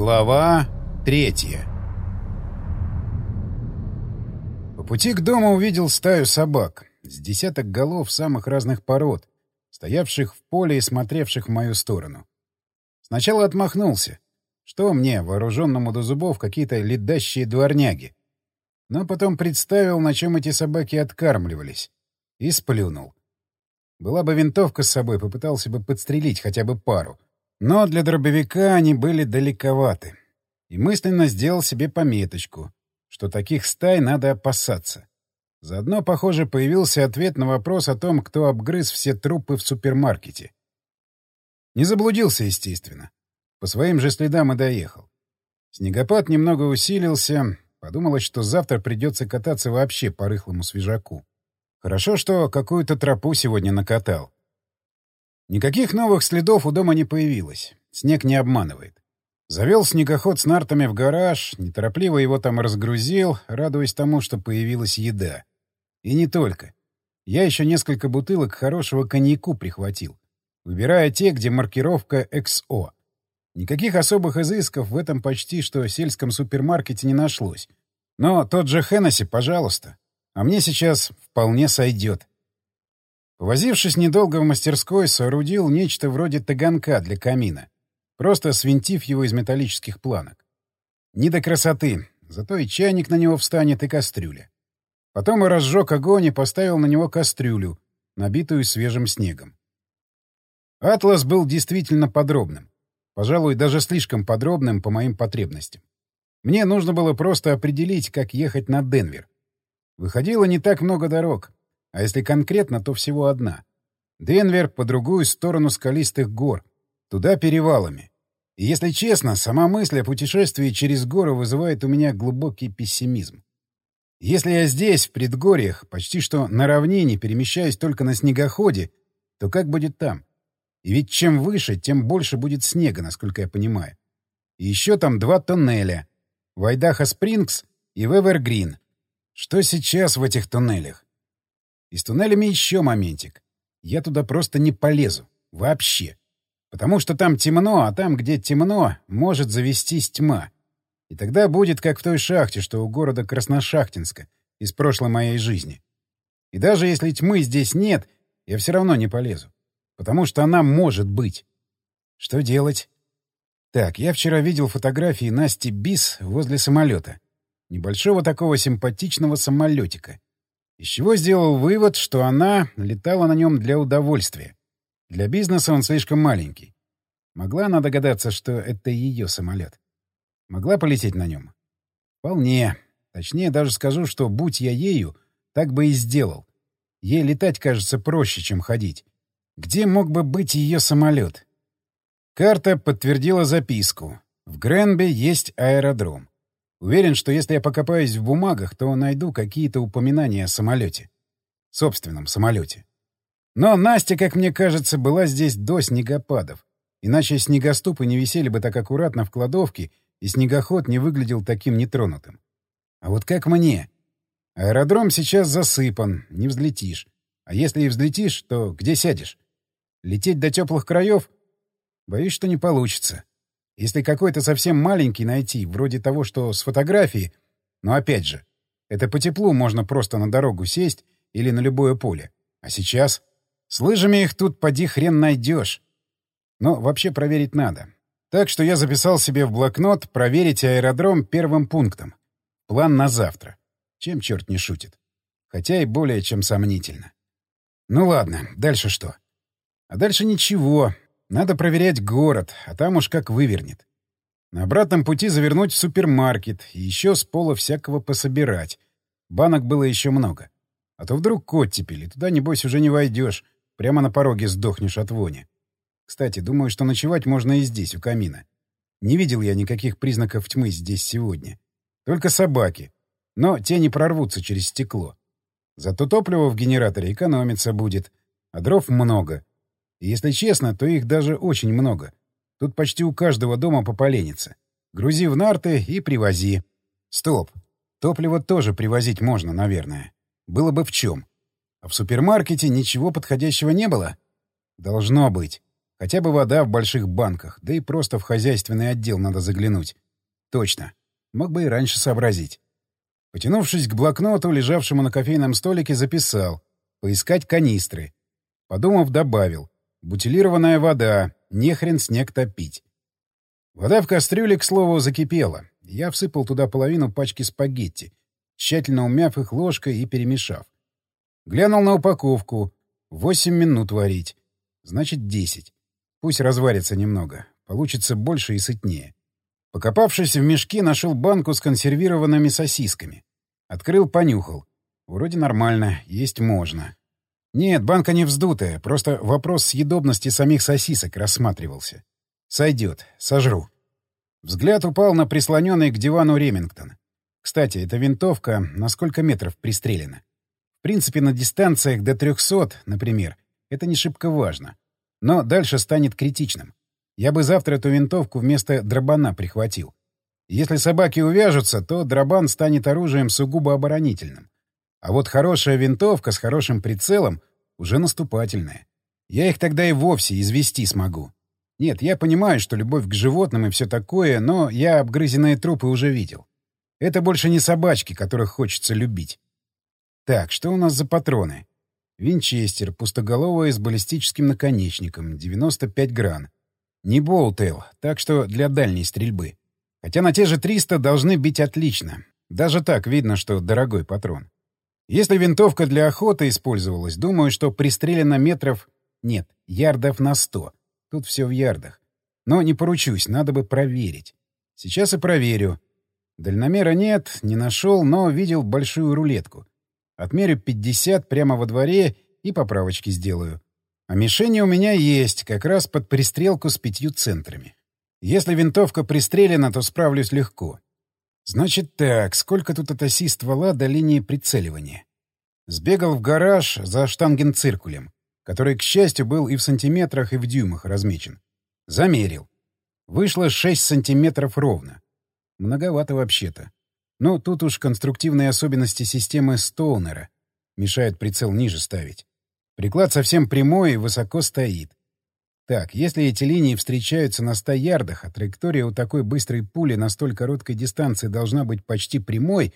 Глава третья По пути к дому увидел стаю собак, с десяток голов самых разных пород, стоявших в поле и смотревших в мою сторону. Сначала отмахнулся. Что мне, вооруженному до зубов, какие-то ледащие дворняги? Но потом представил, на чем эти собаки откармливались. И сплюнул. Была бы винтовка с собой, попытался бы подстрелить хотя бы пару — но для дробовика они были далековаты. И мысленно сделал себе пометочку, что таких стай надо опасаться. Заодно, похоже, появился ответ на вопрос о том, кто обгрыз все трупы в супермаркете. Не заблудился, естественно. По своим же следам и доехал. Снегопад немного усилился. Подумалось, что завтра придется кататься вообще по рыхлому свежаку. Хорошо, что какую-то тропу сегодня накатал. Никаких новых следов у дома не появилось. Снег не обманывает. Завел снегоход с нартами в гараж, неторопливо его там разгрузил, радуясь тому, что появилась еда. И не только. Я еще несколько бутылок хорошего коньяку прихватил, выбирая те, где маркировка XO. Никаких особых изысков в этом почти что сельском супермаркете не нашлось. Но тот же Хеннесси, пожалуйста. А мне сейчас вполне сойдет. Возившись недолго в мастерской, соорудил нечто вроде таганка для камина, просто свинтив его из металлических планок. Не до красоты, зато и чайник на него встанет, и кастрюля. Потом и разжег огонь и поставил на него кастрюлю, набитую свежим снегом. Атлас был действительно подробным. Пожалуй, даже слишком подробным по моим потребностям. Мне нужно было просто определить, как ехать на Денвер. Выходило не так много дорог. А если конкретно, то всего одна. Денвер по другую сторону скалистых гор. Туда перевалами. И если честно, сама мысль о путешествии через горы вызывает у меня глубокий пессимизм. Если я здесь, в предгорьях, почти что на равнине перемещаюсь только на снегоходе, то как будет там? И ведь чем выше, тем больше будет снега, насколько я понимаю. И еще там два тоннеля. В Айдаха-Спрингс и в Эвергрин. Что сейчас в этих туннелях? И с туннелями еще моментик. Я туда просто не полезу. Вообще. Потому что там темно, а там, где темно, может завестись тьма. И тогда будет как в той шахте, что у города Красношахтинска, из прошлой моей жизни. И даже если тьмы здесь нет, я все равно не полезу. Потому что она может быть. Что делать? Так, я вчера видел фотографии Насти Бис возле самолета. Небольшого такого симпатичного самолетика. Из чего сделал вывод, что она летала на нем для удовольствия. Для бизнеса он слишком маленький. Могла она догадаться, что это ее самолет? Могла полететь на нем? Вполне. Точнее, даже скажу, что, будь я ею, так бы и сделал. Ей летать кажется проще, чем ходить. Где мог бы быть ее самолет? Карта подтвердила записку. В Гренби есть аэродром. Уверен, что если я покопаюсь в бумагах, то найду какие-то упоминания о самолете. Собственном самолете. Но Настя, как мне кажется, была здесь до снегопадов. Иначе снегоступы не висели бы так аккуратно в кладовке, и снегоход не выглядел таким нетронутым. А вот как мне? Аэродром сейчас засыпан, не взлетишь. А если и взлетишь, то где сядешь? Лететь до теплых краев? Боюсь, что не получится. Если какой-то совсем маленький найти, вроде того, что с фотографии, но опять же, это по теплу можно просто на дорогу сесть или на любое поле. А сейчас? С лыжами их тут поди хрен найдешь. Но вообще проверить надо. Так что я записал себе в блокнот проверить аэродром первым пунктом. План на завтра. Чем черт не шутит. Хотя и более чем сомнительно. Ну ладно, дальше что? А дальше ничего. Надо проверять город, а там уж как вывернет. На обратном пути завернуть в супермаркет и еще с пола всякого пособирать. Банок было еще много. А то вдруг оттепель, и туда, небось, уже не войдешь. Прямо на пороге сдохнешь от вони. Кстати, думаю, что ночевать можно и здесь, у камина. Не видел я никаких признаков тьмы здесь сегодня. Только собаки. Но те не прорвутся через стекло. Зато топливо в генераторе экономиться будет. А дров много. Если честно, то их даже очень много. Тут почти у каждого дома по поленнице. Грузи в нарты и привози. Стоп. Топливо тоже привозить можно, наверное. Было бы в чем. А в супермаркете ничего подходящего не было? Должно быть. Хотя бы вода в больших банках, да и просто в хозяйственный отдел надо заглянуть. Точно. Мог бы и раньше сообразить. Потянувшись к блокноту, лежавшему на кофейном столике, записал. Поискать канистры. Подумав, добавил. Бутилированная вода. Не хрен снег топить. Вода в кастрюле, к слову, закипела. Я всыпал туда половину пачки спагетти, тщательно умяв их ложкой и перемешав. Глянул на упаковку. Восемь минут варить. Значит, десять. Пусть разварится немного. Получится больше и сытнее. Покопавшись в мешке, нашел банку с консервированными сосисками. Открыл, понюхал. Вроде нормально, есть можно. Нет, банка не вздутая, просто вопрос съедобности самих сосисок рассматривался. Сойдет, сожру. Взгляд упал на прислоненный к дивану Ремингтон. Кстати, эта винтовка на сколько метров пристрелена? В принципе, на дистанциях до 300, например, это не шибко важно. Но дальше станет критичным. Я бы завтра эту винтовку вместо дробана прихватил. Если собаки увяжутся, то дробан станет оружием сугубо оборонительным. А вот хорошая винтовка с хорошим прицелом уже наступательная. Я их тогда и вовсе извести смогу. Нет, я понимаю, что любовь к животным и все такое, но я обгрызенные трупы уже видел. Это больше не собачки, которых хочется любить. Так, что у нас за патроны? Винчестер, пустоголовая с баллистическим наконечником, 95 гран. Не Болтейл, так что для дальней стрельбы. Хотя на те же 300 должны бить отлично. Даже так видно, что дорогой патрон. Если винтовка для охоты использовалась, думаю, что пристрелено метров... Нет, ярдов на 100. Тут все в ярдах. Но не поручусь, надо бы проверить. Сейчас и проверю. Дальномера нет, не нашел, но видел большую рулетку. Отмерю 50 прямо во дворе и поправочки сделаю. А мишени у меня есть, как раз под пристрелку с пятью центрами. Если винтовка пристрелена, то справлюсь легко. Значит так, сколько тут от оси ствола до линии прицеливания? Сбегал в гараж за штангенциркулем, который, к счастью, был и в сантиметрах, и в дюймах размечен. Замерил. Вышло 6 сантиметров ровно. Многовато вообще-то. Но тут уж конструктивные особенности системы Стоунера мешают прицел ниже ставить. Приклад совсем прямой и высоко стоит. Так, если эти линии встречаются на 100 ярдах, а траектория у такой быстрой пули на столь короткой дистанции должна быть почти прямой,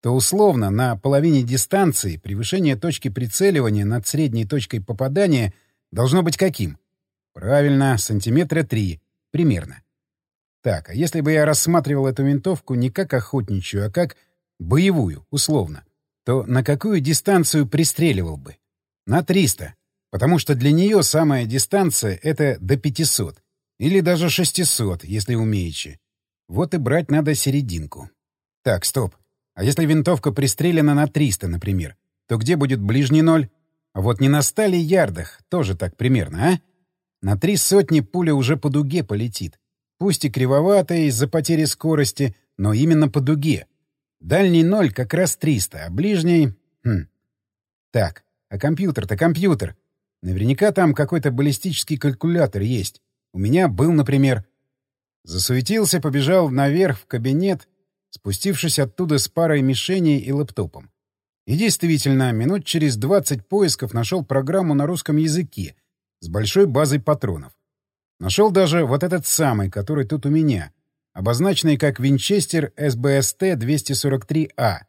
то условно на половине дистанции превышение точки прицеливания над средней точкой попадания должно быть каким? Правильно, сантиметра 3. Примерно. Так, а если бы я рассматривал эту винтовку не как охотничью, а как боевую, условно, то на какую дистанцию пристреливал бы? На 300. Потому что для нее самая дистанция — это до 500. Или даже 600, если умеючи. Вот и брать надо серединку. Так, стоп. А если винтовка пристрелена на 300, например, то где будет ближний ноль? А вот не на стали ярдах, тоже так примерно, а? На три сотни пуля уже по дуге полетит. Пусть и кривоватая из-за потери скорости, но именно по дуге. Дальний ноль как раз 300, а ближний... Хм. Так, а компьютер-то компьютер. Наверняка там какой-то баллистический калькулятор есть. У меня был, например. Засуетился, побежал наверх в кабинет, спустившись оттуда с парой мишеней и лэптопом. И действительно, минут через 20 поисков нашел программу на русском языке с большой базой патронов. Нашел даже вот этот самый, который тут у меня, обозначенный как Винчестер СБСТ-243А.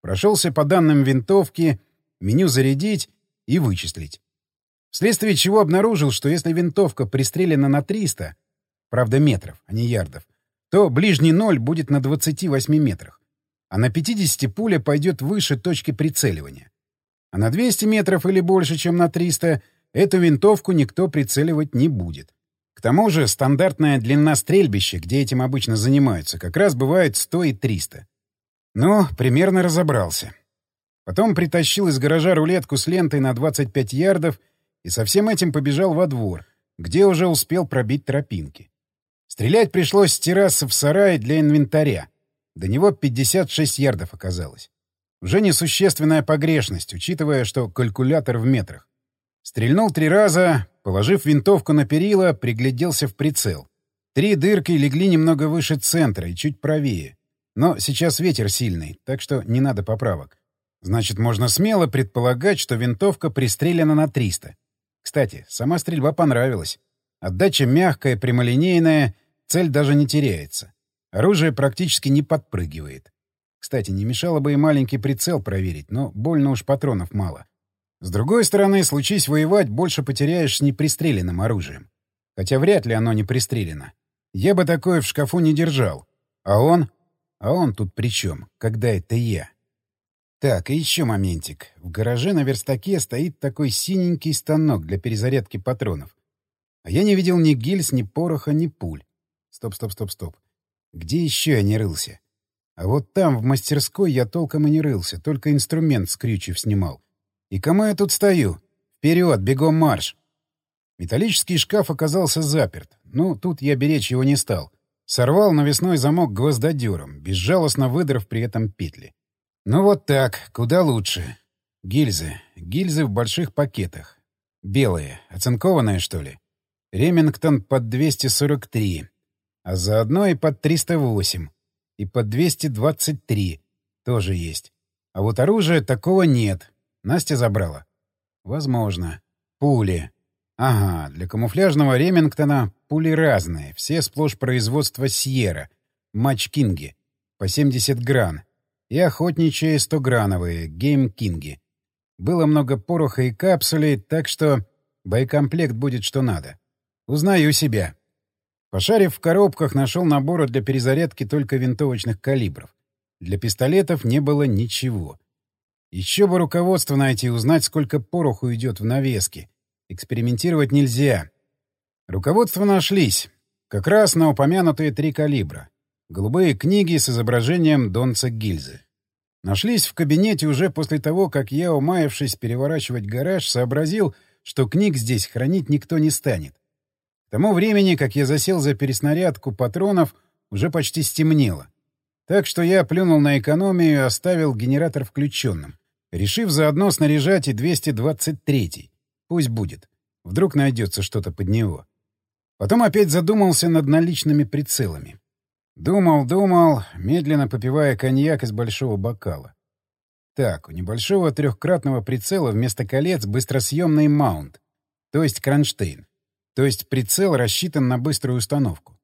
Прошелся по данным винтовки, меню «Зарядить» и «Вычислить». Вследствие чего обнаружил, что если винтовка пристрелена на 300, правда метров, а не ярдов, то ближний ноль будет на 28 метрах, а на 50 пуля пойдет выше точки прицеливания. А на 200 метров или больше, чем на 300, эту винтовку никто прицеливать не будет. К тому же стандартная длина стрельбища, где этим обычно занимаются, как раз бывает 100 и 300. Ну, примерно разобрался. Потом притащил из гаража рулетку с лентой на 25 ярдов и со всем этим побежал во двор, где уже успел пробить тропинки. Стрелять пришлось с террасы в сарай для инвентаря. До него 56 ярдов оказалось. Уже несущественная погрешность, учитывая, что калькулятор в метрах. Стрельнул три раза, положив винтовку на перила, пригляделся в прицел. Три дырки легли немного выше центра и чуть правее. Но сейчас ветер сильный, так что не надо поправок. Значит, можно смело предполагать, что винтовка пристрелена на 300. Кстати, сама стрельба понравилась. Отдача мягкая, прямолинейная, цель даже не теряется. Оружие практически не подпрыгивает. Кстати, не мешало бы и маленький прицел проверить, но больно уж патронов мало. С другой стороны, случись воевать, больше потеряешь с непристреленным оружием. Хотя вряд ли оно не пристрелено. Я бы такое в шкафу не держал. А он? А он тут при чем, когда это я? Так, и еще моментик. В гараже на верстаке стоит такой синенький станок для перезарядки патронов. А я не видел ни гильз, ни пороха, ни пуль. Стоп, стоп, стоп, стоп. Где еще я не рылся? А вот там, в мастерской, я толком и не рылся, только инструмент с крючев снимал. И кому я тут стою? Вперед, бегом марш! Металлический шкаф оказался заперт. Ну, тут я беречь его не стал. Сорвал навесной замок гвоздодером, безжалостно выдрав при этом петли. Ну вот так, куда лучше. Гильзы. Гильзы в больших пакетах. Белые. Оцинкованные, что ли? Ремингтон под 243. А заодно и под 308. И под 223. Тоже есть. А вот оружия такого нет. Настя забрала? Возможно. Пули. Ага, для камуфляжного Ремингтона пули разные, все сплошь производства Сьерра, Матч-Кинги, по 70 гран, и охотничьи 100-грановые, Гейм-Кинги. Было много пороха и капсюлей, так что боекомплект будет что надо. Узнаю себя. Пошарив в коробках, нашел наборы для перезарядки только винтовочных калибров. Для пистолетов не было ничего. Еще бы руководство найти и узнать, сколько пороху идет в навеске. Экспериментировать нельзя. Руководства нашлись. Как раз на упомянутые три калибра. Голубые книги с изображением Донца Гильзы. Нашлись в кабинете уже после того, как я, умаявшись переворачивать гараж, сообразил, что книг здесь хранить никто не станет. К тому времени, как я засел за переснарядку патронов, уже почти стемнело. Так что я плюнул на экономию и оставил генератор включенным решив заодно снаряжать и 223-й. Пусть будет. Вдруг найдется что-то под него. Потом опять задумался над наличными прицелами. Думал, думал, медленно попивая коньяк из большого бокала. Так, у небольшого трехкратного прицела вместо колец быстросъемный маунт, то есть кронштейн. То есть прицел рассчитан на быструю установку.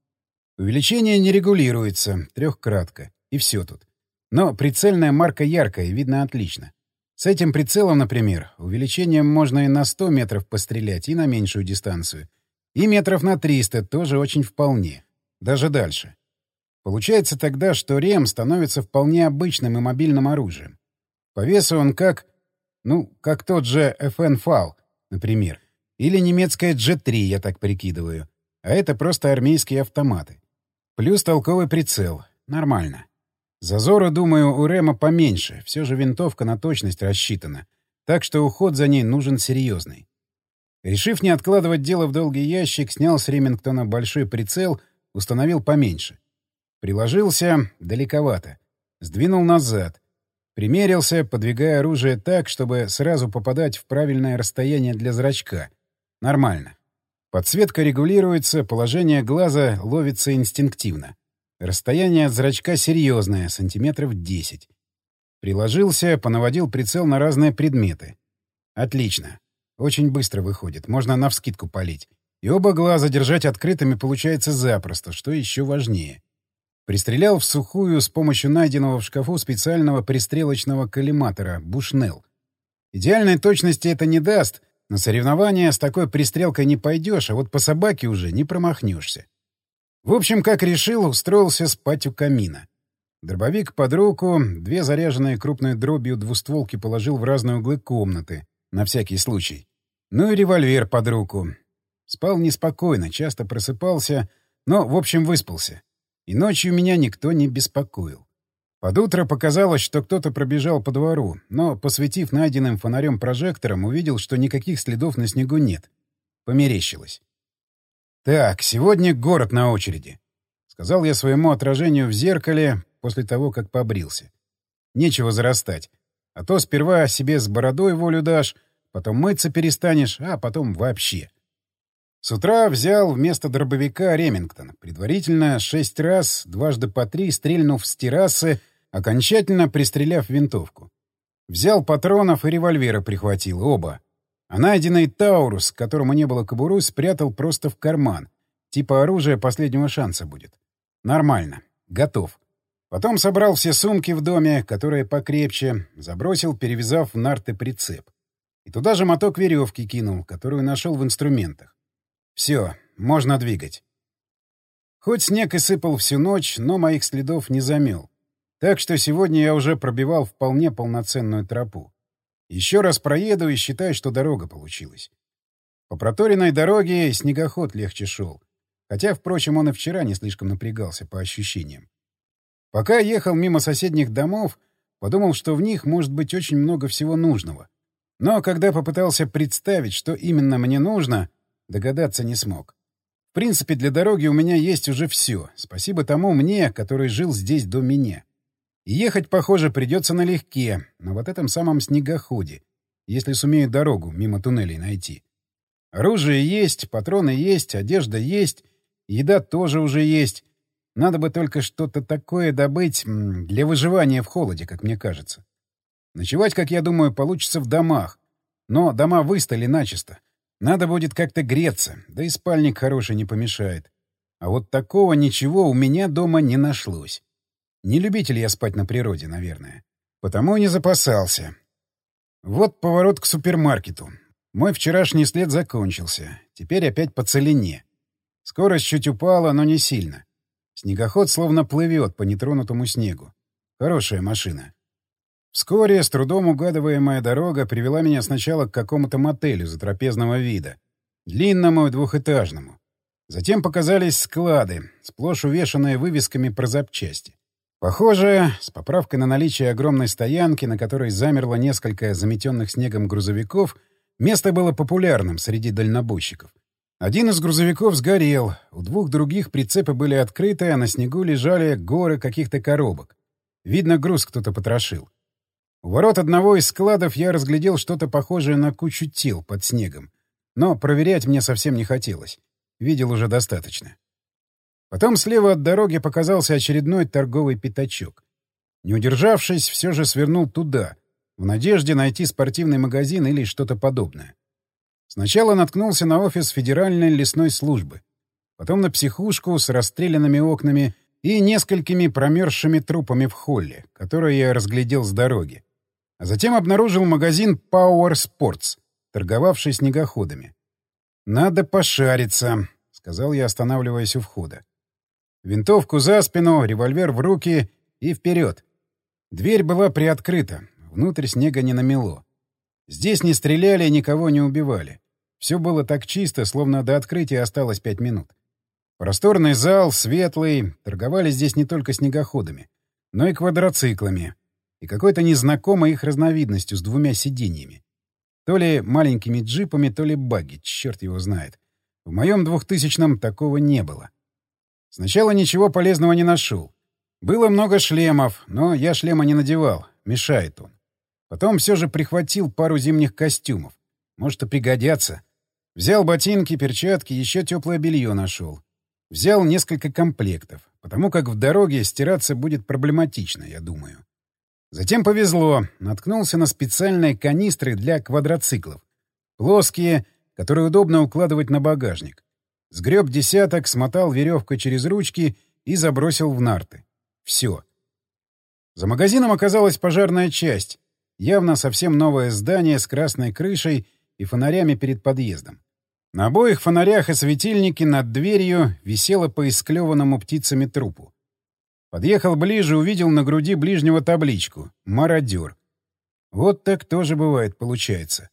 Увеличение не регулируется, трехкратка, и все тут. Но прицельная марка яркая, видно отлично. С этим прицелом, например, увеличением можно и на 100 метров пострелять, и на меньшую дистанцию. И метров на 300 тоже очень вполне. Даже дальше. Получается тогда, что РЕМ становится вполне обычным и мобильным оружием. По весу он как... Ну, как тот же FN FAL, например. Или немецкая G3, я так прикидываю. А это просто армейские автоматы. Плюс толковый прицел. Нормально. Зазора, думаю, у Рема поменьше, все же винтовка на точность рассчитана, так что уход за ней нужен серьезный. Решив не откладывать дело в долгий ящик, снял с Ремингтона большой прицел, установил поменьше. Приложился далековато. Сдвинул назад. Примерился, подвигая оружие так, чтобы сразу попадать в правильное расстояние для зрачка. Нормально. Подсветка регулируется, положение глаза ловится инстинктивно. Расстояние от зрачка серьезное, сантиметров 10. Приложился, понаводил прицел на разные предметы. Отлично. Очень быстро выходит, можно навскидку палить. И оба глаза держать открытыми получается запросто, что еще важнее. Пристрелял в сухую с помощью найденного в шкафу специального пристрелочного коллиматора «Бушнелл». Идеальной точности это не даст, на соревнования с такой пристрелкой не пойдешь, а вот по собаке уже не промахнешься. В общем, как решил, устроился спать у камина. Дробовик под руку, две заряженные крупной дробью двустволки положил в разные углы комнаты, на всякий случай. Ну и револьвер под руку. Спал неспокойно, часто просыпался, но, в общем, выспался. И ночью меня никто не беспокоил. Под утро показалось, что кто-то пробежал по двору, но, посветив найденным фонарем-прожектором, увидел, что никаких следов на снегу нет. Померещилось. «Так, сегодня город на очереди», — сказал я своему отражению в зеркале после того, как побрился. «Нечего зарастать. А то сперва себе с бородой волю дашь, потом мыться перестанешь, а потом вообще». С утра взял вместо дробовика Ремингтон, предварительно шесть раз, дважды по три, стрельнув с террасы, окончательно пристреляв винтовку. Взял патронов и револьвера прихватил, оба. А найденный Таурус, которому не было кобуры, спрятал просто в карман. Типа оружия последнего шанса будет. Нормально. Готов. Потом собрал все сумки в доме, которые покрепче, забросил, перевязав в нарты прицеп. И туда же моток веревки кинул, которую нашел в инструментах. Все, можно двигать. Хоть снег и сыпал всю ночь, но моих следов не замел. Так что сегодня я уже пробивал вполне полноценную тропу. Еще раз проеду и считай, что дорога получилась. По проторенной дороге снегоход легче шел. Хотя, впрочем, он и вчера не слишком напрягался, по ощущениям. Пока ехал мимо соседних домов, подумал, что в них может быть очень много всего нужного. Но когда попытался представить, что именно мне нужно, догадаться не смог. В принципе, для дороги у меня есть уже все. Спасибо тому мне, который жил здесь до меня. И ехать, похоже, придется налегке, на вот этом самом снегоходе, если сумею дорогу мимо туннелей найти. Оружие есть, патроны есть, одежда есть, еда тоже уже есть. Надо бы только что-то такое добыть для выживания в холоде, как мне кажется. Ночевать, как я думаю, получится в домах. Но дома выстали начисто. Надо будет как-то греться, да и спальник хороший не помешает. А вот такого ничего у меня дома не нашлось. Не любитель я спать на природе, наверное. Потому и не запасался. Вот поворот к супермаркету. Мой вчерашний след закончился. Теперь опять по целине. Скорость чуть упала, но не сильно. Снегоход словно плывет по нетронутому снегу. Хорошая машина. Вскоре, с трудом угадываемая дорога привела меня сначала к какому-то мотелю затрапезного вида. Длинному и двухэтажному. Затем показались склады, сплошь увешанные вывесками про запчасти. Похоже, с поправкой на наличие огромной стоянки, на которой замерло несколько заметенных снегом грузовиков, место было популярным среди дальнобойщиков. Один из грузовиков сгорел, у двух других прицепы были открыты, а на снегу лежали горы каких-то коробок. Видно, груз кто-то потрошил. У ворот одного из складов я разглядел что-то похожее на кучу тел под снегом. Но проверять мне совсем не хотелось. Видел уже достаточно. Потом слева от дороги показался очередной торговый пятачок. Не удержавшись, все же свернул туда, в надежде найти спортивный магазин или что-то подобное. Сначала наткнулся на офис Федеральной лесной службы, потом на психушку с расстрелянными окнами и несколькими промерзшими трупами в холле, которые я разглядел с дороги. А затем обнаружил магазин Power Sports, торговавший снегоходами. «Надо пошариться», — сказал я, останавливаясь у входа. Винтовку за спину, револьвер в руки и вперед. Дверь была приоткрыта, внутрь снега не намело. Здесь не стреляли и никого не убивали. Все было так чисто, словно до открытия осталось пять минут. Просторный зал, светлый, торговали здесь не только снегоходами, но и квадроциклами, и какой-то незнакомой их разновидностью с двумя сиденьями. То ли маленькими джипами, то ли багги, черт его знает. В моем двухтысячном такого не было. Сначала ничего полезного не нашел. Было много шлемов, но я шлема не надевал, мешает он. Потом все же прихватил пару зимних костюмов. Может, и пригодятся. Взял ботинки, перчатки, еще теплое белье нашел. Взял несколько комплектов, потому как в дороге стираться будет проблематично, я думаю. Затем повезло, наткнулся на специальные канистры для квадроциклов. Плоские, которые удобно укладывать на багажник. Сгреб десяток, смотал веревкой через ручки и забросил в нарты. Все. За магазином оказалась пожарная часть. Явно совсем новое здание с красной крышей и фонарями перед подъездом. На обоих фонарях и светильнике над дверью висело по исклеванному птицами трупу. Подъехал ближе, увидел на груди ближнего табличку «Мародер». Вот так тоже бывает, получается.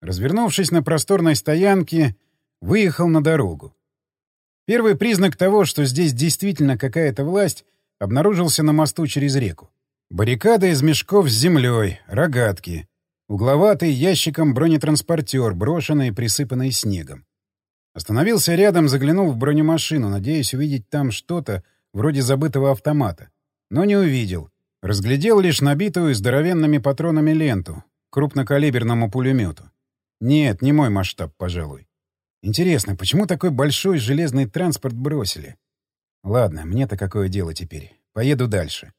Развернувшись на просторной стоянке, выехал на дорогу. Первый признак того, что здесь действительно какая-то власть, обнаружился на мосту через реку. Баррикада из мешков с землей, рогатки, угловатый ящиком бронетранспортер, брошенный и присыпанный снегом. Остановился рядом, заглянул в бронемашину, надеясь увидеть там что-то вроде забытого автомата. Но не увидел. Разглядел лишь набитую здоровенными патронами ленту, крупнокалиберному пулемету. Нет, не мой масштаб, пожалуй. Интересно, почему такой большой железный транспорт бросили? Ладно, мне-то какое дело теперь. Поеду дальше.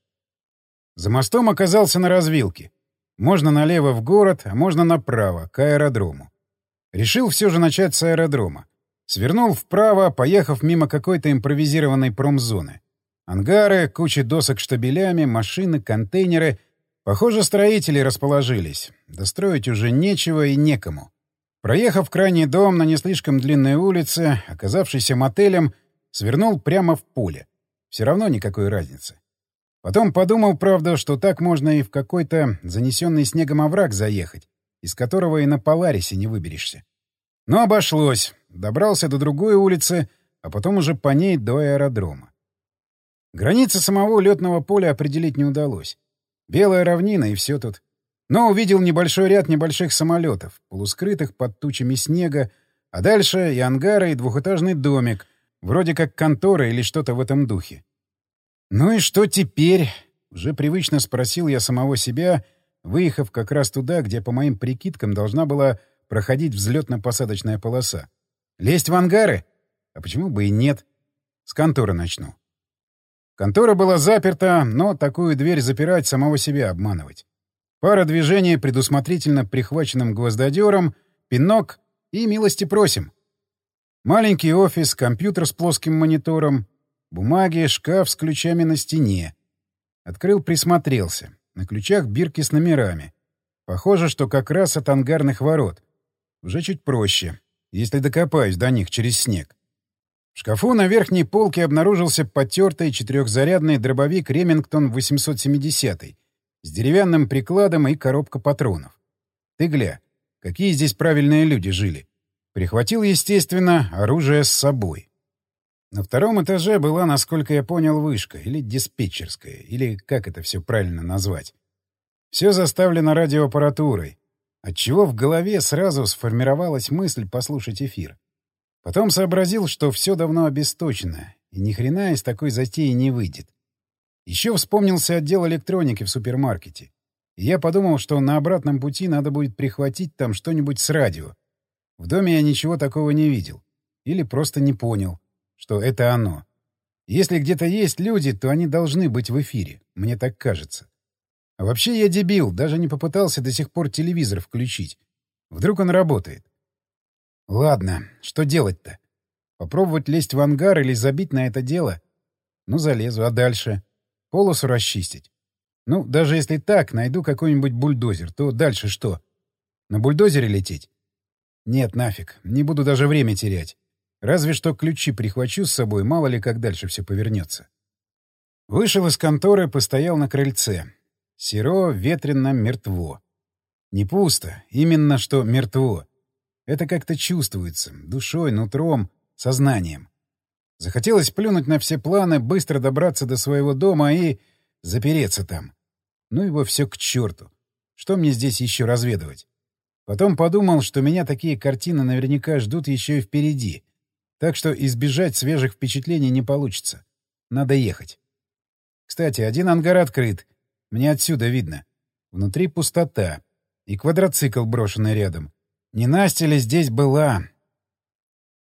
За мостом оказался на развилке. Можно налево в город, а можно направо, к аэродрому. Решил все же начать с аэродрома. Свернул вправо, поехав мимо какой-то импровизированной промзоны. Ангары, куча досок штабелями, машины, контейнеры. Похоже, строители расположились. Достроить уже нечего и некому. Проехав крайний дом на не слишком длинной улице, оказавшийся мотелем, свернул прямо в поле. Все равно никакой разницы. Потом подумал, правда, что так можно и в какой-то занесенный снегом овраг заехать, из которого и на Поларисе не выберешься. Но обошлось. Добрался до другой улицы, а потом уже по ней до аэродрома. Границы самого летного поля определить не удалось. Белая равнина и все тут. Но увидел небольшой ряд небольших самолетов, полускрытых под тучами снега, а дальше и ангары, и двухэтажный домик, вроде как контора или что-то в этом духе. «Ну и что теперь?» — уже привычно спросил я самого себя, выехав как раз туда, где, по моим прикидкам, должна была проходить взлетно-посадочная полоса. «Лезть в ангары? А почему бы и нет? С конторы начну». Контора была заперта, но такую дверь запирать самого себя обманывать. Пара движений предусмотрительно прихваченным гвоздодером, пинок и милости просим. Маленький офис, компьютер с плоским монитором, бумаги, шкаф с ключами на стене. Открыл, присмотрелся. На ключах бирки с номерами. Похоже, что как раз от ангарных ворот. Уже чуть проще, если докопаюсь до них через снег. В шкафу на верхней полке обнаружился потертый четырехзарядный дробовик «Ремингтон 870» с деревянным прикладом и коробка патронов. Ты гля, какие здесь правильные люди жили. Прихватил, естественно, оружие с собой. На втором этаже была, насколько я понял, вышка, или диспетчерская, или как это все правильно назвать. Все заставлено радиоаппаратурой, отчего в голове сразу сформировалась мысль послушать эфир. Потом сообразил, что все давно обесточено, и ни хрена из такой затеи не выйдет. Еще вспомнился отдел электроники в супермаркете. И я подумал, что на обратном пути надо будет прихватить там что-нибудь с радио. В доме я ничего такого не видел. Или просто не понял, что это оно. Если где-то есть люди, то они должны быть в эфире. Мне так кажется. А вообще я дебил, даже не попытался до сих пор телевизор включить. Вдруг он работает. Ладно, что делать-то? Попробовать лезть в ангар или забить на это дело? Ну, залезу, а дальше? Полосу расчистить? Ну, даже если так, найду какой-нибудь бульдозер, то дальше что? На бульдозере лететь? Нет, нафиг, не буду даже время терять. Разве что ключи прихвачу с собой, мало ли как дальше все повернется. Вышел из конторы, постоял на крыльце. Серо, ветрено, мертво. Не пусто, именно что мертво. Это как-то чувствуется, душой, нутром, сознанием. Захотелось плюнуть на все планы, быстро добраться до своего дома и запереться там. Ну его все к черту. Что мне здесь еще разведывать? Потом подумал, что меня такие картины наверняка ждут еще и впереди. Так что избежать свежих впечатлений не получится. Надо ехать. Кстати, один ангар открыт. Мне отсюда видно. Внутри пустота. И квадроцикл брошенный рядом. Не Настя ли здесь была?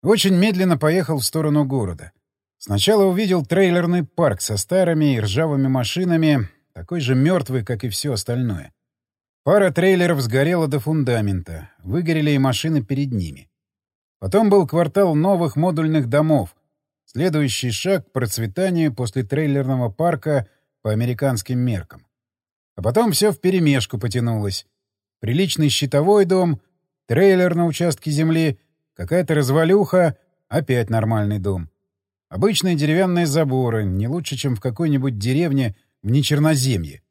Очень медленно поехал в сторону города. Сначала увидел трейлерный парк со старыми и ржавыми машинами, такой же мертвый, как и все остальное. Пара трейлеров сгорела до фундамента, выгорели и машины перед ними. Потом был квартал новых модульных домов, следующий шаг к процветанию после трейлерного парка по американским меркам. А потом все вперемешку потянулось. Приличный щитовой дом, трейлер на участке земли, какая-то развалюха, опять нормальный дом. Обычные деревянные заборы, не лучше, чем в какой-нибудь деревне в Нечерноземье.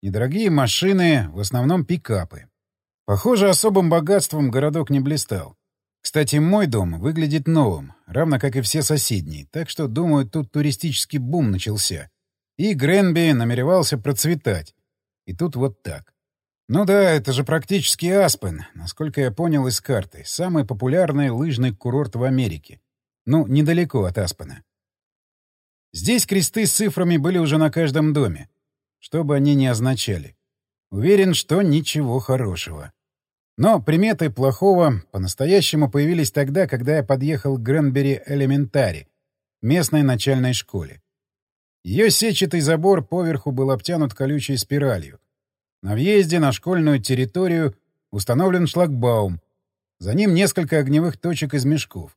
Недорогие машины, в основном пикапы. Похоже, особым богатством городок не блистал. Кстати, мой дом выглядит новым, равно как и все соседние, так что, думаю, тут туристический бум начался. И Гренби намеревался процветать. И тут вот так. Ну да, это же практически Аспен, насколько я понял из карты. Самый популярный лыжный курорт в Америке. Ну, недалеко от Аспена. Здесь кресты с цифрами были уже на каждом доме. Что бы они ни означали. Уверен, что ничего хорошего. Но приметы плохого по-настоящему появились тогда, когда я подъехал к Гренбери Элементари, местной начальной школе. Ее сетчатый забор поверху был обтянут колючей спиралью. На въезде на школьную территорию установлен шлагбаум. За ним несколько огневых точек из мешков.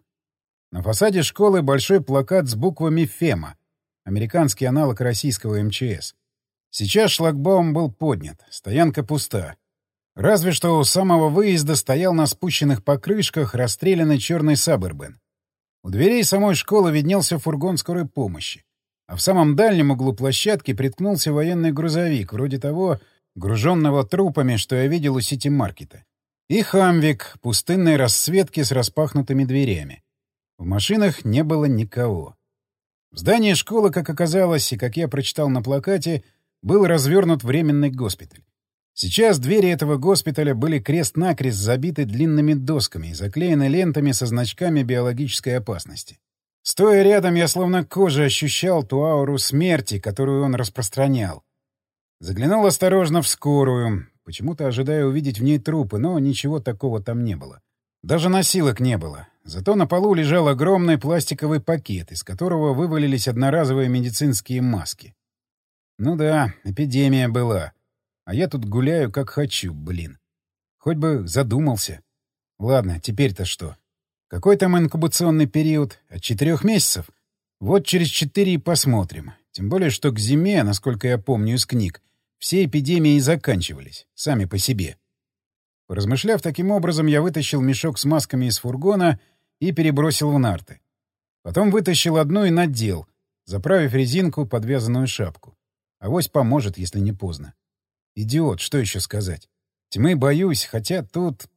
На фасаде школы большой плакат с буквами «ФЕМА» — американский аналог российского МЧС. Сейчас шлагбаум был поднят, стоянка пуста. Разве что у самого выезда стоял на спущенных покрышках расстрелянный черный Сабербен. У дверей самой школы виднелся фургон скорой помощи. А в самом дальнем углу площадки приткнулся военный грузовик, вроде того, груженного трупами, что я видел у сити-маркета. И хамвик пустынной расцветки с распахнутыми дверями. В машинах не было никого. В здании школы, как оказалось, и как я прочитал на плакате, был развернут временный госпиталь. Сейчас двери этого госпиталя были крест-накрест забиты длинными досками и заклеены лентами со значками биологической опасности. Стоя рядом, я словно кожей ощущал ту ауру смерти, которую он распространял. Заглянул осторожно в скорую, почему-то ожидая увидеть в ней трупы, но ничего такого там не было. Даже носилок не было. Зато на полу лежал огромный пластиковый пакет, из которого вывалились одноразовые медицинские маски. Ну да, эпидемия была. А я тут гуляю как хочу, блин. Хоть бы задумался. Ладно, теперь-то что? Какой там инкубационный период? От четырех месяцев? Вот через четыре и посмотрим. Тем более, что к зиме, насколько я помню из книг, все эпидемии заканчивались, сами по себе. Поразмышляв таким образом, я вытащил мешок с масками из фургона и перебросил в нарты. Потом вытащил одну и надел, заправив резинку подвязанную шапку. Авось поможет, если не поздно. Идиот, что еще сказать? Тьмы боюсь, хотя тут...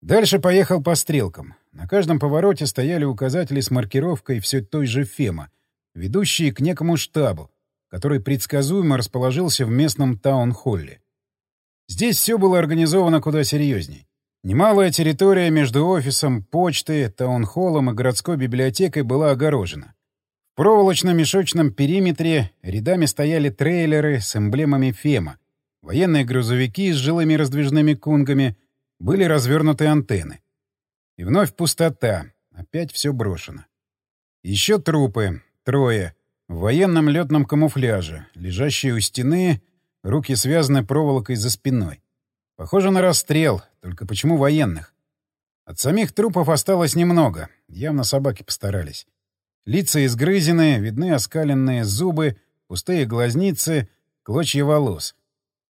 Дальше поехал по стрелкам. На каждом повороте стояли указатели с маркировкой все той же ФЕМа, ведущие к некому штабу, который предсказуемо расположился в местном таун-холле. Здесь все было организовано куда серьезней. Немалая территория между офисом, почтой, таунхоллом и городской библиотекой была огорожена. В проволочно-мешочном периметре рядами стояли трейлеры с эмблемами ФЕМа, военные грузовики с жилыми раздвижными кунгами, были развернуты антенны. И вновь пустота, опять все брошено. Еще трупы, трое, в военном летном камуфляже, лежащие у стены, руки связаны проволокой за спиной. Похоже на расстрел, только почему военных? От самих трупов осталось немного, явно собаки постарались. Лица изгрызены, видны оскаленные зубы, пустые глазницы, клочья волос.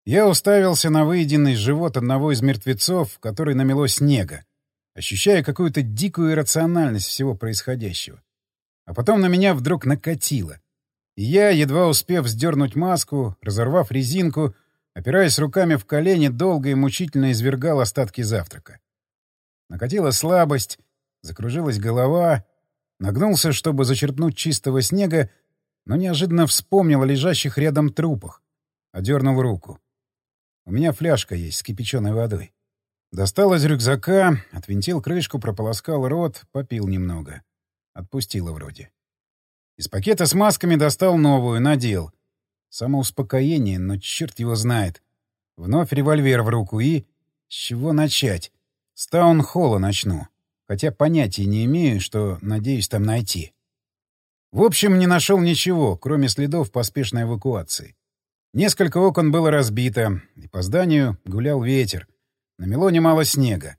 Я уставился на выеденный живот одного из мертвецов, в который намело снега, ощущая какую-то дикую иррациональность всего происходящего. А потом на меня вдруг накатило. Я, едва успев сдернуть маску, разорвав резинку, опираясь руками в колени, долго и мучительно извергал остатки завтрака. Накатила слабость, закружилась голова, нагнулся, чтобы зачерпнуть чистого снега, но неожиданно вспомнил о лежащих рядом трупах. Одернул руку. У меня фляжка есть с кипяченой водой. Достал из рюкзака, отвинтил крышку, прополоскал рот, попил немного. Отпустило вроде. Из пакета с масками достал новую, надел. Самоуспокоение, но черт его знает. Вновь револьвер в руку и... С чего начать? С таунхолла начну. Хотя понятия не имею, что надеюсь там найти. В общем, не нашел ничего, кроме следов поспешной эвакуации. Несколько окон было разбито, и по зданию гулял ветер. Намело немало снега.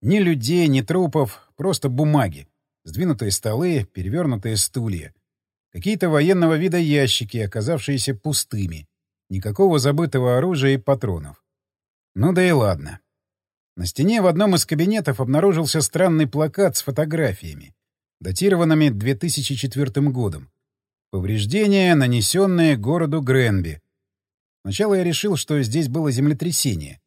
Ни людей, ни трупов, просто бумаги. Сдвинутые столы, перевернутые стулья. Какие-то военного вида ящики, оказавшиеся пустыми. Никакого забытого оружия и патронов. Ну да и ладно. На стене в одном из кабинетов обнаружился странный плакат с фотографиями, датированными 2004 годом. Повреждения, нанесенные городу Гренби, Сначала я решил, что здесь было землетрясение.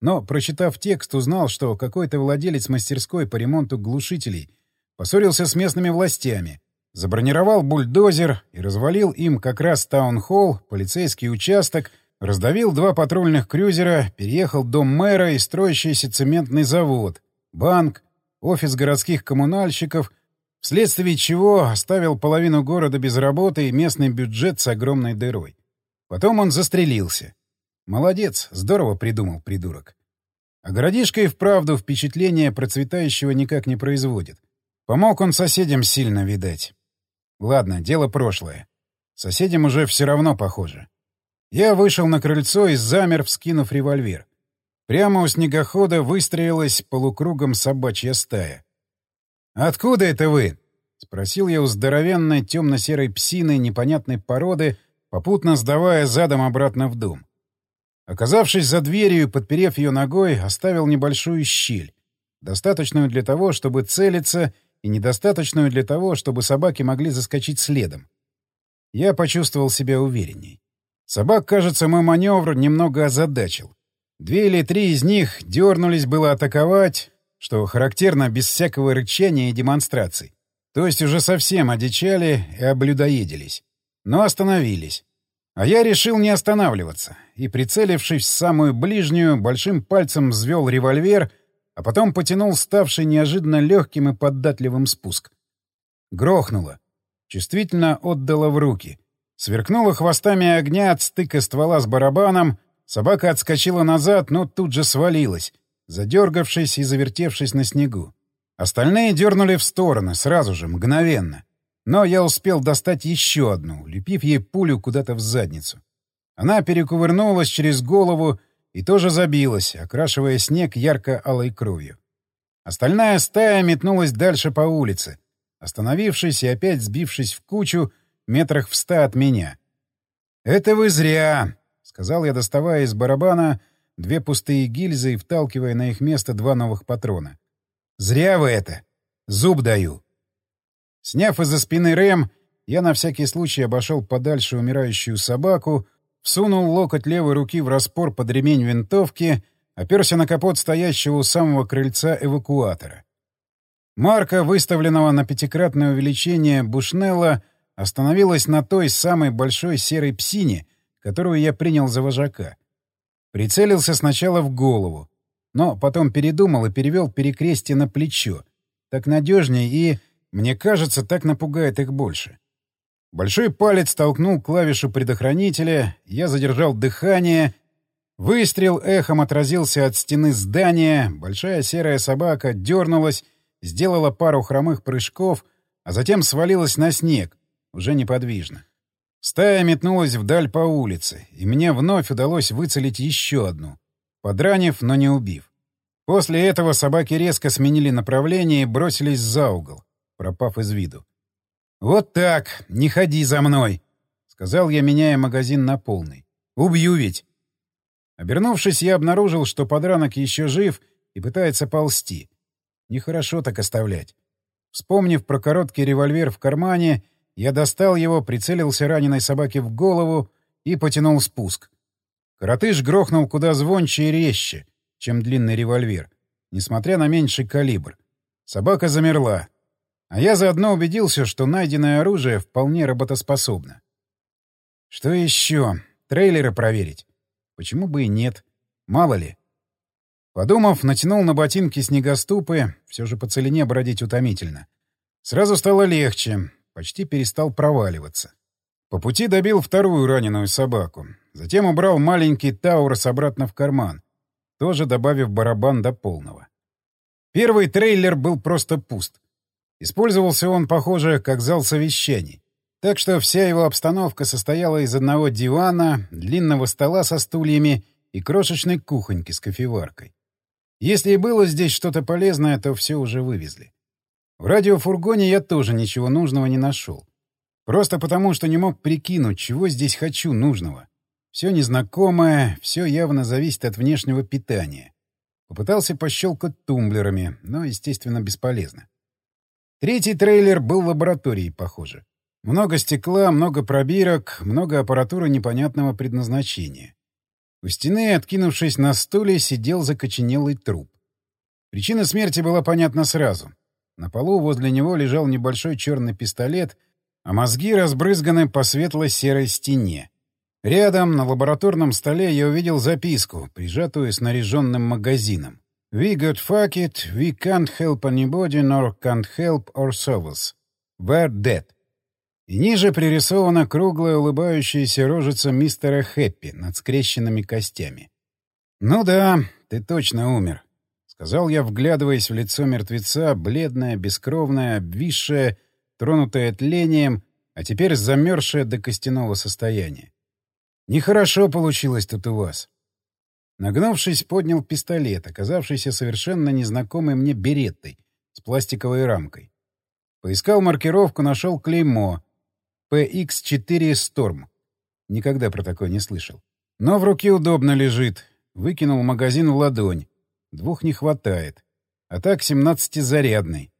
Но, прочитав текст, узнал, что какой-то владелец мастерской по ремонту глушителей поссорился с местными властями, забронировал бульдозер и развалил им как раз таунхолл, полицейский участок, раздавил два патрульных крюзера, переехал дом мэра и строящийся цементный завод, банк, офис городских коммунальщиков, вследствие чего оставил половину города без работы и местный бюджет с огромной дырой. Потом он застрелился. Молодец, здорово придумал, придурок. А городишко и вправду впечатление процветающего никак не производит. Помог он соседям сильно, видать. Ладно, дело прошлое. Соседям уже все равно похоже. Я вышел на крыльцо и замер, вскинув револьвер. Прямо у снегохода выстроилась полукругом собачья стая. «Откуда это вы?» — спросил я у здоровенной темно-серой псины непонятной породы, попутно сдавая задом обратно в дом. Оказавшись за дверью и подперев ее ногой, оставил небольшую щель, достаточную для того, чтобы целиться, и недостаточную для того, чтобы собаки могли заскочить следом. Я почувствовал себя уверенней. Собак, кажется, мой маневр немного озадачил. Две или три из них дернулись было атаковать, что характерно без всякого рычания и демонстраций. То есть уже совсем одичали и облюдоедились. Но остановились. А я решил не останавливаться и, прицелившись в самую ближнюю, большим пальцем взвел револьвер, а потом потянул ставший неожиданно легким и податливым спуск. Грохнуло. Чувствительно отдало в руки. Сверкнуло хвостами огня от стыка ствола с барабаном, собака отскочила назад, но тут же свалилась, задергавшись и завертевшись на снегу. Остальные дернули в стороны, сразу же, мгновенно. Но я успел достать еще одну, лепив ей пулю куда-то в задницу. Она перекувырнулась через голову и тоже забилась, окрашивая снег ярко-алой кровью. Остальная стая метнулась дальше по улице, остановившись и опять сбившись в кучу метрах в ста от меня. «Это вы зря!» — сказал я, доставая из барабана две пустые гильзы и вталкивая на их место два новых патрона. «Зря вы это! Зуб даю!» Сняв из-за спины Рэм, я на всякий случай обошел подальше умирающую собаку, всунул локоть левой руки в распор под ремень винтовки, оперся на капот стоящего у самого крыльца эвакуатора. Марка, выставленного на пятикратное увеличение Бушнелла, остановилась на той самой большой серой псине, которую я принял за вожака. Прицелился сначала в голову, но потом передумал и перевел перекрестие на плечо. Так надежнее и, мне кажется, так напугает их больше. Большой палец толкнул клавишу предохранителя, я задержал дыхание. Выстрел эхом отразился от стены здания, большая серая собака дернулась, сделала пару хромых прыжков, а затем свалилась на снег, уже неподвижно. Стая метнулась вдаль по улице, и мне вновь удалось выцелить еще одну, подранив, но не убив. После этого собаки резко сменили направление и бросились за угол, пропав из виду. «Вот так, не ходи за мной!» — сказал я, меняя магазин на полный. «Убью ведь!» Обернувшись, я обнаружил, что подранок еще жив и пытается ползти. Нехорошо так оставлять. Вспомнив про короткий револьвер в кармане, я достал его, прицелился раненой собаке в голову и потянул спуск. Коротыш грохнул куда звонче и резче, чем длинный револьвер, несмотря на меньший калибр. Собака замерла. А я заодно убедился, что найденное оружие вполне работоспособно. Что еще? Трейлеры проверить? Почему бы и нет? Мало ли. Подумав, натянул на ботинки снегоступы, все же по целине бродить утомительно. Сразу стало легче, почти перестал проваливаться. По пути добил вторую раненую собаку. Затем убрал маленький Таурос обратно в карман, тоже добавив барабан до полного. Первый трейлер был просто пуст. Использовался он, похоже, как зал совещаний. Так что вся его обстановка состояла из одного дивана, длинного стола со стульями и крошечной кухоньки с кофеваркой. Если и было здесь что-то полезное, то все уже вывезли. В радиофургоне я тоже ничего нужного не нашел. Просто потому, что не мог прикинуть, чего здесь хочу нужного. Все незнакомое, все явно зависит от внешнего питания. Попытался пощелкать тумблерами, но, естественно, бесполезно. Третий трейлер был лабораторией, похоже. Много стекла, много пробирок, много аппаратуры непонятного предназначения. У стены, откинувшись на стуле, сидел закоченелый труп. Причина смерти была понятна сразу. На полу возле него лежал небольшой черный пистолет, а мозги разбрызганы по светло-серой стене. Рядом, на лабораторном столе, я увидел записку, прижатую снаряженным магазином. «We got fuck it, we can't help anybody, nor can't help ourselves. We're dead». И ниже пририсована круглая улыбающаяся рожица мистера Хэппи над скрещенными костями. «Ну да, ты точно умер сказал я, вглядываясь в лицо мертвеца, бледное, бескровное, обвисшее, тронутое тлением, а теперь замерзшее до костяного состояния. Нехорошо получилось тут у вас. Нагнувшись, поднял пистолет, оказавшийся совершенно незнакомой мне береттой с пластиковой рамкой. Поискал маркировку, нашел клеймо PX4 Storm. Никогда про такое не слышал. Но в руке удобно лежит. Выкинул магазин в ладонь. Двух не хватает. А так семнадцатизарядный.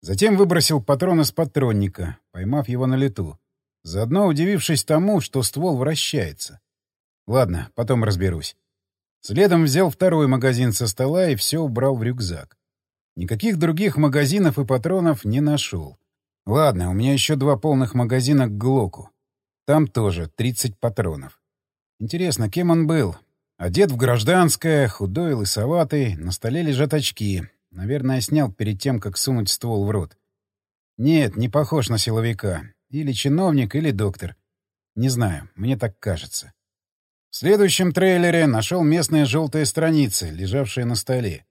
Затем выбросил патрон из патронника, поймав его на лету. Заодно удивившись тому, что ствол вращается. Ладно, потом разберусь. Следом взял второй магазин со стола и все убрал в рюкзак. Никаких других магазинов и патронов не нашел. Ладно, у меня еще два полных магазина к Глоку. Там тоже 30 патронов. Интересно, кем он был? Одет в гражданское, худой, лысоватый, на столе лежат очки. Наверное, снял перед тем, как сунуть ствол в рот. Нет, не похож на силовика. Или чиновник, или доктор. Не знаю, мне так кажется. В следующем трейлере нашел местные желтые страницы, лежавшие на столе.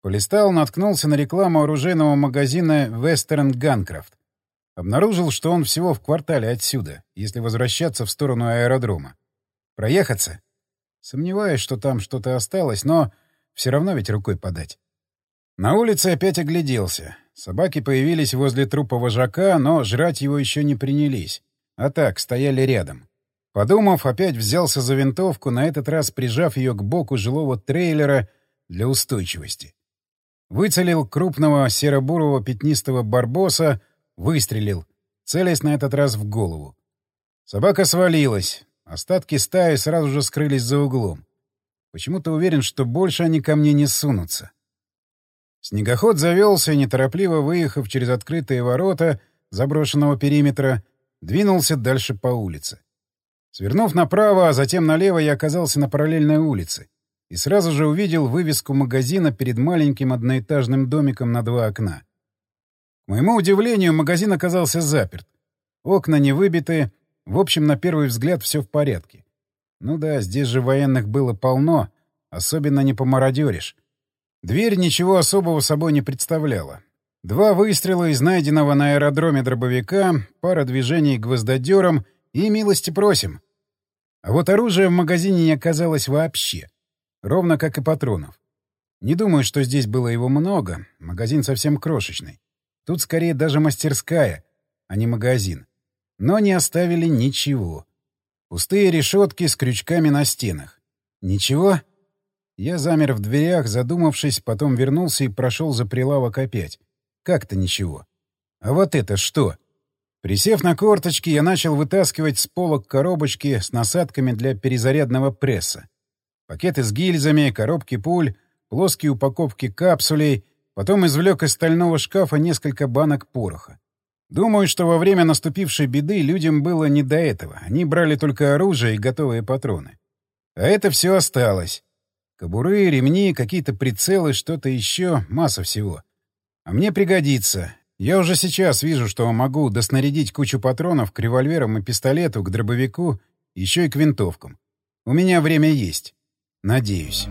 Полистал, наткнулся на рекламу оружейного магазина Western Guncraft. Обнаружил, что он всего в квартале отсюда, если возвращаться в сторону аэродрома. Проехаться? Сомневаюсь, что там что-то осталось, но все равно ведь рукой подать. На улице опять огляделся. Собаки появились возле трупа вожака, но жрать его еще не принялись. А так, стояли рядом. Подумав, опять взялся за винтовку, на этот раз прижав ее к боку жилого трейлера для устойчивости. Выцелил крупного серо-бурого пятнистого барбоса, выстрелил, целясь на этот раз в голову. Собака свалилась. Остатки стаи сразу же скрылись за углом. Почему-то уверен, что больше они ко мне не сунутся. Снегоход завелся и, неторопливо выехав через открытые ворота заброшенного периметра, двинулся дальше по улице. Свернув направо, а затем налево, я оказался на параллельной улице и сразу же увидел вывеску магазина перед маленьким одноэтажным домиком на два окна. К моему удивлению, магазин оказался заперт. Окна не выбиты, в общем, на первый взгляд все в порядке. Ну да, здесь же военных было полно, особенно не помародеришь. Дверь ничего особого собой не представляла. Два выстрела из найденного на аэродроме дробовика, пара движений гвоздодером — и милости просим. А вот оружия в магазине не оказалось вообще. Ровно как и патронов. Не думаю, что здесь было его много. Магазин совсем крошечный. Тут скорее даже мастерская, а не магазин. Но не оставили ничего. Пустые решетки с крючками на стенах. Ничего? Я замер в дверях, задумавшись, потом вернулся и прошел за прилавок опять. Как-то ничего. А вот это что? — Присев на корточки, я начал вытаскивать с полок коробочки с насадками для перезарядного пресса. Пакеты с гильзами, коробки пуль, плоские упаковки капсулей, потом извлек из стального шкафа несколько банок пороха. Думаю, что во время наступившей беды людям было не до этого. Они брали только оружие и готовые патроны. А это все осталось. Кобуры, ремни, какие-то прицелы, что-то еще, масса всего. А мне пригодится. Я уже сейчас вижу, что могу доснарядить кучу патронов к револьверам и пистолету, к дробовику, еще и к винтовкам. У меня время есть. Надеюсь.